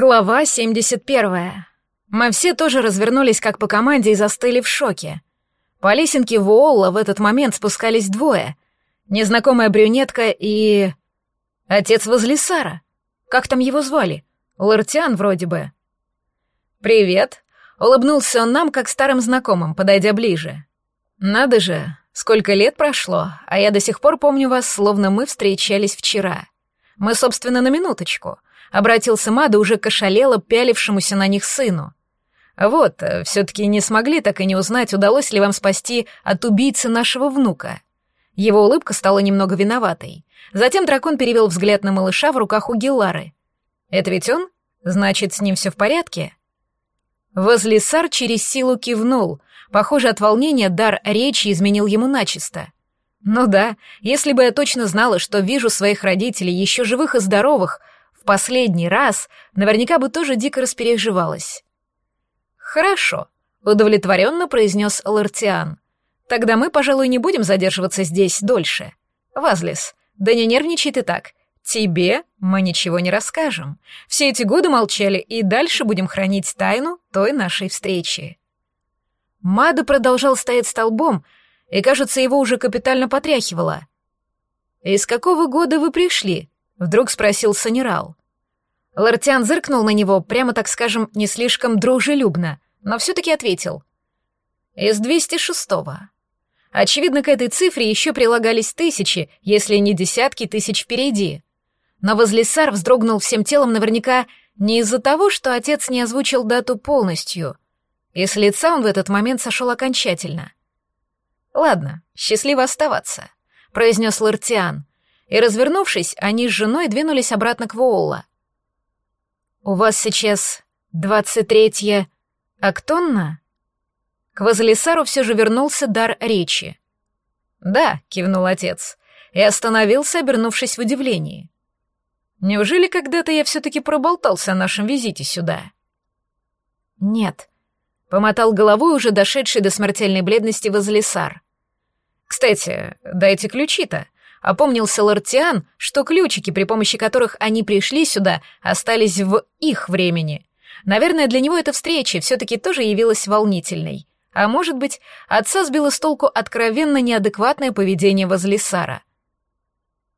Глава 71. Мы все тоже развернулись как по команде и застыли в шоке. По лесенке Вуолла в этот момент спускались двое. Незнакомая брюнетка и... Отец возле Сара. Как там его звали? Лартиан вроде бы. «Привет», — улыбнулся он нам, как старым знакомым, подойдя ближе. «Надо же, сколько лет прошло, а я до сих пор помню вас, словно мы встречались вчера. Мы, собственно, на минуточку — обратился Мада уже кошалело пялившемуся на них сыну. «Вот, э, все-таки не смогли так и не узнать, удалось ли вам спасти от убийцы нашего внука». Его улыбка стала немного виноватой. Затем дракон перевел взгляд на малыша в руках у Геллары. «Это ведь он? Значит, с ним все в порядке?» Возлисар через силу кивнул. Похоже, от волнения дар речи изменил ему начисто. «Ну да, если бы я точно знала, что вижу своих родителей еще живых и здоровых, в последний раз, наверняка бы тоже дико распереживалась. «Хорошо», — удовлетворенно произнес Лартиан. «Тогда мы, пожалуй, не будем задерживаться здесь дольше. Вазлис, да не нервничай ты так. Тебе мы ничего не расскажем. Все эти годы молчали, и дальше будем хранить тайну той нашей встречи». Мада продолжал стоять столбом, и, кажется, его уже капитально потряхивало. «Из какого года вы пришли?» Вдруг спросил Санерал. Лартиан зыркнул на него, прямо так скажем, не слишком дружелюбно, но все-таки ответил. «Из 206-го». Очевидно, к этой цифре еще прилагались тысячи, если не десятки тысяч впереди. Но Возлисар вздрогнул всем телом наверняка не из-за того, что отец не озвучил дату полностью. И с лица он в этот момент сошел окончательно. «Ладно, счастливо оставаться», — произнес Лартиан, и, развернувшись, они с женой двинулись обратно к Воолла. «У вас сейчас двадцать третье Актонна?» К Вазалисару все же вернулся дар речи. «Да», — кивнул отец, и остановился, обернувшись в удивлении. «Неужели когда-то я все-таки проболтался о нашем визите сюда?» «Нет», — помотал головой уже дошедший до смертельной бледности Вазалисар. «Кстати, дайте ключи-то», Опомнился Лартиан, что ключики, при помощи которых они пришли сюда, остались в их времени. Наверное, для него эта встреча все-таки тоже явилась волнительной. А может быть, отца сбило с толку откровенно неадекватное поведение возле Сара.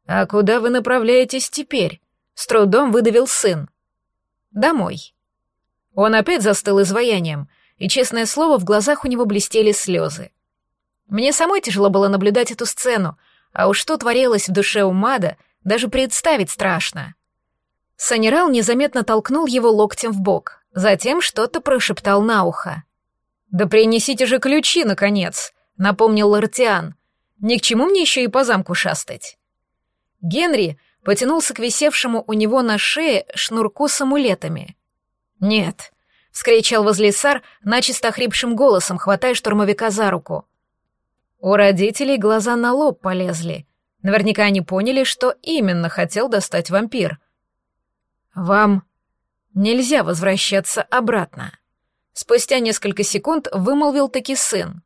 «А куда вы направляетесь теперь?» — с трудом выдавил сын. «Домой». Он опять застыл изваянием, и, честное слово, в глазах у него блестели слезы. Мне самой тяжело было наблюдать эту сцену, а уж что творилось в душе у Мада, даже представить страшно. Санерал незаметно толкнул его локтем в бок, затем что-то прошептал на ухо. «Да принесите же ключи, наконец!» — напомнил Лартиан. «Ни к чему мне еще и по замку шастать». Генри потянулся к висевшему у него на шее шнурку с амулетами. «Нет», — вскричал возле сар начисто хрипшим голосом, хватая штурмовика за руку. У родителей глаза на лоб полезли. Наверняка они поняли, что именно хотел достать вампир. «Вам нельзя возвращаться обратно», — спустя несколько секунд вымолвил таки сын.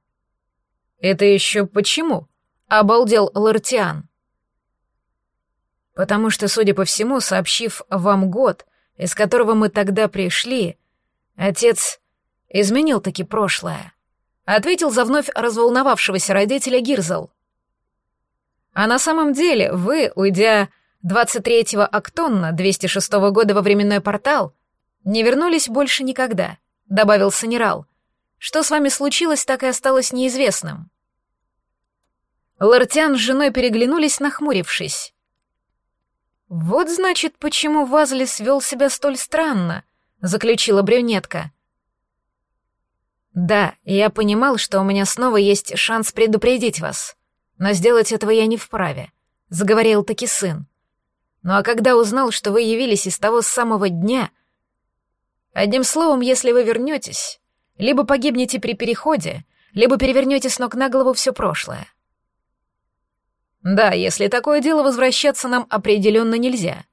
«Это еще почему?» — обалдел Лартиан. «Потому что, судя по всему, сообщив вам год, из которого мы тогда пришли, отец изменил таки прошлое ответил за вновь разволновавшегося родителя Гирзл. А на самом деле вы, уйдя 23-го Актонна 206 -го года во временной портал, не вернулись больше никогда, добавил Санерал. Что с вами случилось, так и осталось неизвестным. Лартиан с женой переглянулись, нахмурившись. «Вот, значит, почему Вазлис вел себя столь странно», — заключила брюнетка. Да, я понимал, что у меня снова есть шанс предупредить вас, но сделать этого я не вправе, заговорил таки сын. Ну а когда узнал, что вы явились из того самого дня... Одним словом, если вы вернетесь, либо погибнете при переходе, либо перевернете с ног на голову все прошлое. Да, если такое дело, возвращаться нам определенно нельзя,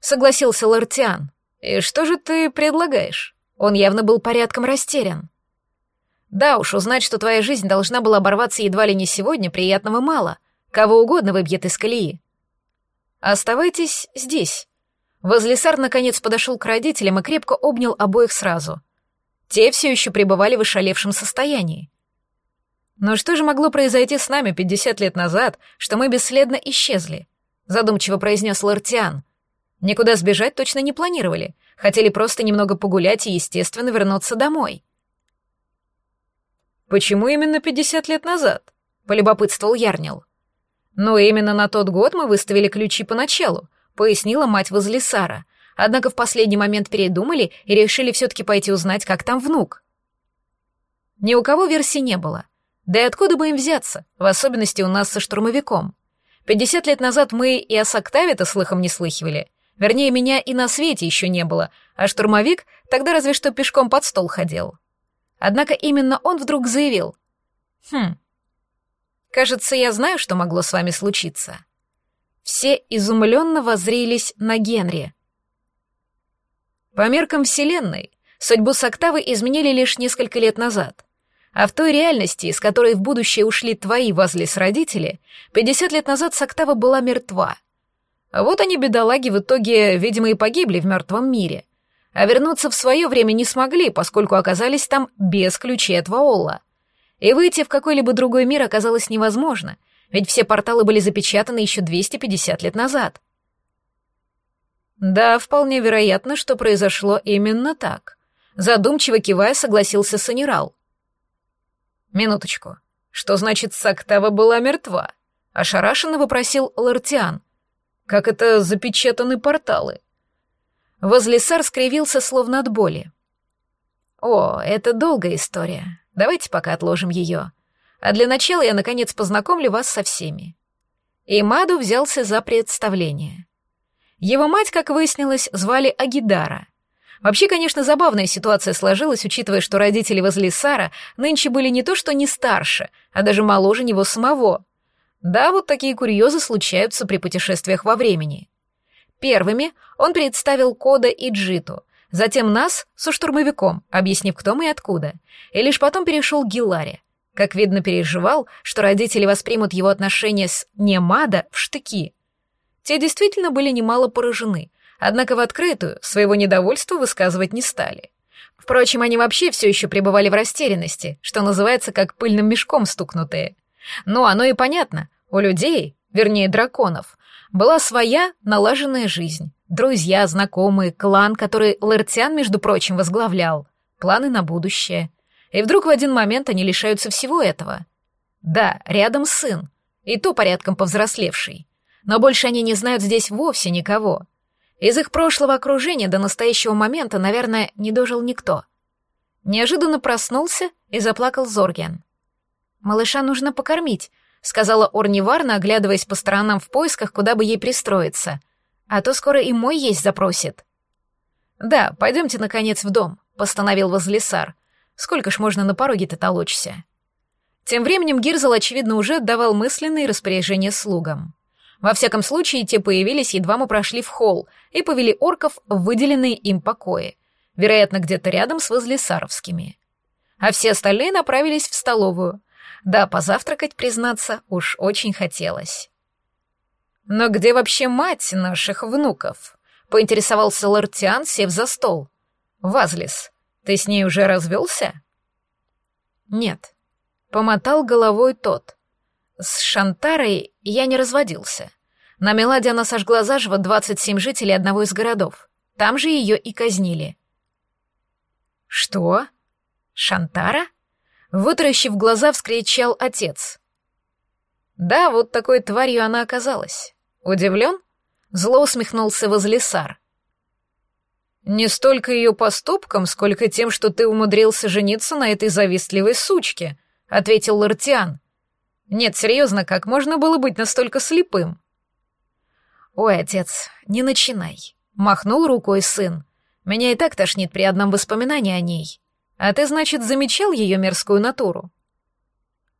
согласился Лартиан. И что же ты предлагаешь? Он явно был порядком растерян. Да уж, узнать, что твоя жизнь должна была оборваться едва ли не сегодня, приятного мало. Кого угодно выбьет из колеи. Оставайтесь здесь. Возлесар наконец подошел к родителям и крепко обнял обоих сразу. Те все еще пребывали в ошалевшем состоянии. Но что же могло произойти с нами 50 лет назад, что мы бесследно исчезли? Задумчиво произнес Лартиан. Никуда сбежать точно не планировали. Хотели просто немного погулять и, естественно, вернуться домой. «Почему именно 50 лет назад?» — полюбопытствовал Ярнил. «Ну, именно на тот год мы выставили ключи поначалу», — пояснила мать возле Сара. Однако в последний момент передумали и решили все-таки пойти узнать, как там внук. Ни у кого версий не было. Да и откуда бы им взяться, в особенности у нас со штурмовиком. Пятьдесят лет назад мы и о Соктаве-то слыхом не слыхивали. Вернее, меня и на свете еще не было, а штурмовик тогда разве что пешком под стол ходил. Однако именно он вдруг заявил. «Хм, кажется, я знаю, что могло с вами случиться». Все изумленно воззрились на Генри. По меркам Вселенной, судьбу Соктавы изменили лишь несколько лет назад. А в той реальности, из которой в будущее ушли твои возле с родители, 50 лет назад Соктава была мертва. А вот они, бедолаги, в итоге, видимо, и погибли в мертвом мире. А вернуться в свое время не смогли, поскольку оказались там без ключей от Ваола. И выйти в какой-либо другой мир оказалось невозможно, ведь все порталы были запечатаны еще 250 лет назад. Да, вполне вероятно, что произошло именно так. Задумчиво кивая, согласился Санерал. «Минуточку. Что значит, Сактава была мертва?» Ошарашенно вопросил Лартиан. «Как это запечатаны порталы?» Возлесар скривился словно от боли. «О, это долгая история. Давайте пока отложим ее. А для начала я, наконец, познакомлю вас со всеми». И Маду взялся за представление. Его мать, как выяснилось, звали Агидара — Вообще, конечно, забавная ситуация сложилась, учитывая, что родители возле Сара нынче были не то что не старше, а даже моложе него самого. Да, вот такие курьезы случаются при путешествиях во времени. Первыми он представил Кода и Джиту, затем нас со штурмовиком, объяснив, кто мы и откуда, и лишь потом перешел к Гиларе. Как видно, переживал, что родители воспримут его отношения с Немада в штыки. Те действительно были немало поражены, однако в открытую своего недовольства высказывать не стали. Впрочем, они вообще все еще пребывали в растерянности, что называется, как пыльным мешком стукнутые. Ну, оно и понятно. У людей, вернее драконов, была своя налаженная жизнь. Друзья, знакомые, клан, который Лертиан, между прочим, возглавлял. Планы на будущее. И вдруг в один момент они лишаются всего этого. Да, рядом сын. И то порядком повзрослевший. Но больше они не знают здесь вовсе никого. Из их прошлого окружения до настоящего момента, наверное, не дожил никто. Неожиданно проснулся и заплакал Зорген. «Малыша нужно покормить», — сказала Орни Варна, оглядываясь по сторонам в поисках, куда бы ей пристроиться. «А то скоро и мой есть запросит». «Да, пойдемте, наконец, в дом», — постановил Возлесар. «Сколько ж можно на пороге-то толочься?» Тем временем Гирзел, очевидно, уже отдавал мысленные распоряжения слугам. Во всяком случае, те появились, едва мы прошли в холл, и повели орков в выделенные им покои, вероятно, где-то рядом с возлесаровскими. А все остальные направились в столовую. Да, позавтракать, признаться, уж очень хотелось. «Но где вообще мать наших внуков?» — поинтересовался Лартиан, сев за стол. «Вазлис, ты с ней уже развелся?» «Нет», — помотал головой тот. С Шантарой я не разводился. На Меладе она сожгла заживо 27 жителей одного из городов. Там же ее и казнили. «Что? Шантара?» Вытаращив глаза, вскричал отец. «Да, вот такой тварью она оказалась. Удивлен?» Зло усмехнулся Возлесар. «Не столько ее поступком, сколько тем, что ты умудрился жениться на этой завистливой сучке», — ответил Лартиан. Нет, серьезно, как можно было быть настолько слепым? Ой, отец, не начинай. Махнул рукой сын. Меня и так тошнит при одном воспоминании о ней. А ты, значит, замечал ее мерзкую натуру?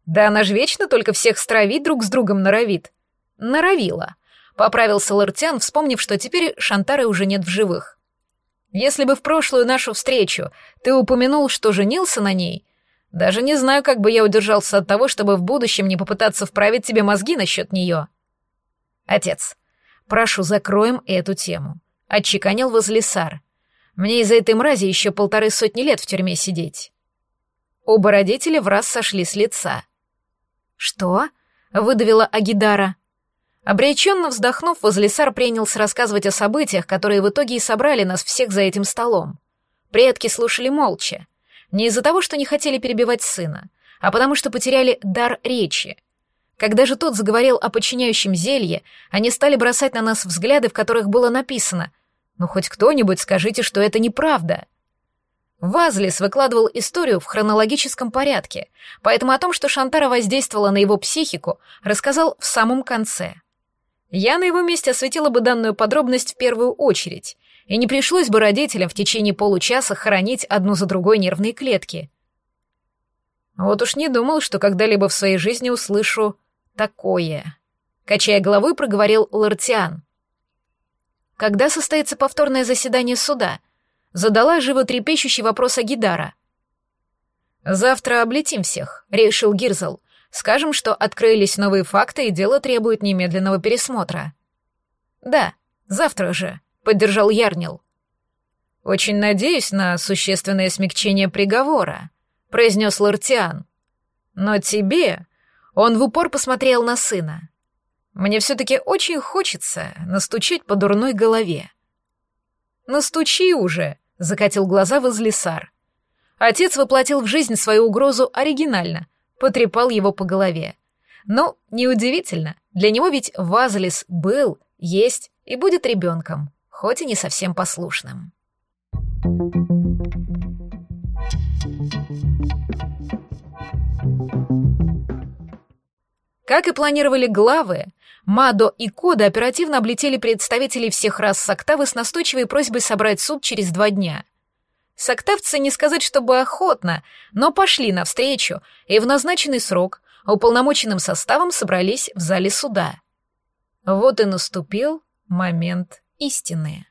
Да она ж вечно только всех стравить друг с другом норовит. Норовила. Поправился Лартян, вспомнив, что теперь Шантары уже нет в живых. Если бы в прошлую нашу встречу ты упомянул, что женился на ней, даже не знаю, как бы я удержался от того, чтобы в будущем не попытаться вправить тебе мозги насчет нее. Отец, прошу, закроем эту тему. — отчеканил возлесар. «Мне из-за этой мрази еще полторы сотни лет в тюрьме сидеть». Оба родителя в раз сошли с лица. «Что?» — выдавила Агидара. Обреченно вздохнув, возлесар принялся рассказывать о событиях, которые в итоге и собрали нас всех за этим столом. Предки слушали молча. Не из-за того, что не хотели перебивать сына, а потому что потеряли дар речи. Когда же тот заговорил о подчиняющем зелье, они стали бросать на нас взгляды, в которых было написано «Ну хоть кто-нибудь скажите, что это неправда». Вазлис выкладывал историю в хронологическом порядке, поэтому о том, что Шантара воздействовала на его психику, рассказал в самом конце. Я на его месте осветила бы данную подробность в первую очередь, и не пришлось бы родителям в течение получаса хоронить одну за другой нервные клетки. Вот уж не думал, что когда-либо в своей жизни услышу такое. Качая головой, проговорил Лартиан. Когда состоится повторное заседание суда? Задала животрепещущий вопрос Агидара. Завтра облетим всех, решил Гирзл. Скажем, что открылись новые факты, и дело требует немедленного пересмотра. Да, завтра же, поддержал Ярнил. Очень надеюсь на существенное смягчение приговора, произнес Лартиан. Но тебе он в упор посмотрел на сына. Мне все-таки очень хочется настучать по дурной голове. Настучи уже, закатил глаза возлесар. Отец воплотил в жизнь свою угрозу оригинально, потрепал его по голове. Но неудивительно, для него ведь Вазлис был, есть и будет ребенком хоть и не совсем послушным. Как и планировали главы, Мадо и Кода оперативно облетели представителей всех рас Соктавы с настойчивой просьбой собрать суд через два дня. Соктавцы не сказать, чтобы охотно, но пошли навстречу и в назначенный срок уполномоченным составом собрались в зале суда. Вот и наступил момент истинные.